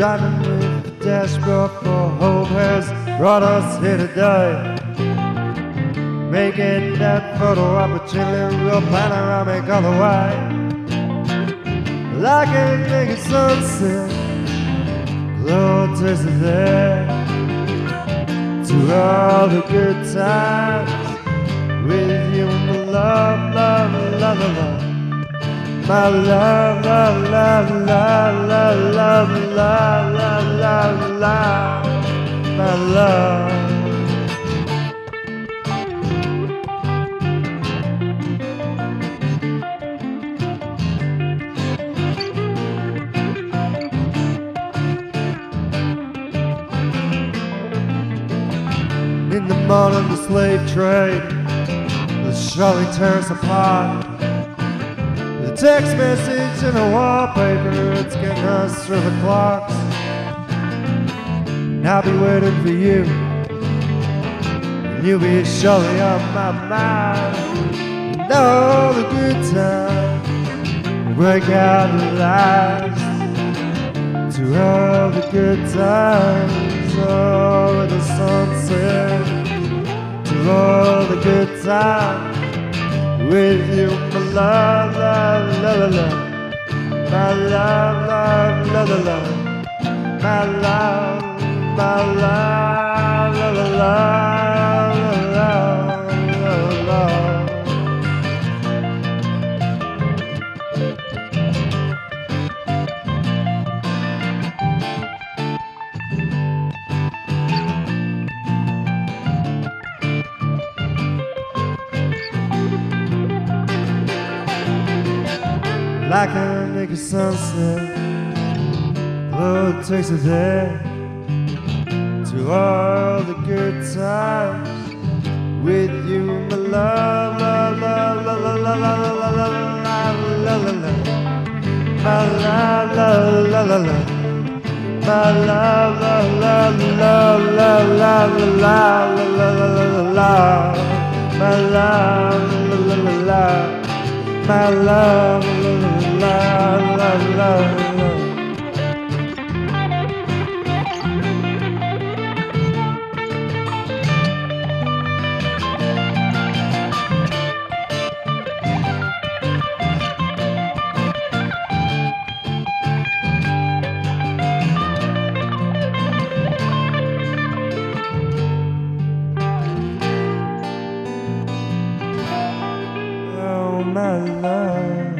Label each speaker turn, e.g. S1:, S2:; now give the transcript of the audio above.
S1: Driving with the dashboard for hope has brought us here today. Making that photo opportunity real panoramic all the way. Like a naked sunset, glow it there. To all the good times with you, my love, love, love, love. My love, love, love, love, la la la la la la In the mud morning, the slave trade, the Charlie tears apart. Text message and a wallpaper, it's getting us through the clocks. And I'll be waiting for you, and you'll be surely on my mind. And all the good times break out the lights. To all the good times, all of the sunset. To all the good times with you, my love, love, love, love, my love, love, love, love, my love, my love, love, love, like a naked sunset. Lord takes it there to all the good times with you, my love, love, love, love, love, love, love, love, love, love, love, love. My love, love, love, love, love. My love, love, love, love, love, love, love, love, love, love, love. My love, love, love, love, love. My love, Oh, my love.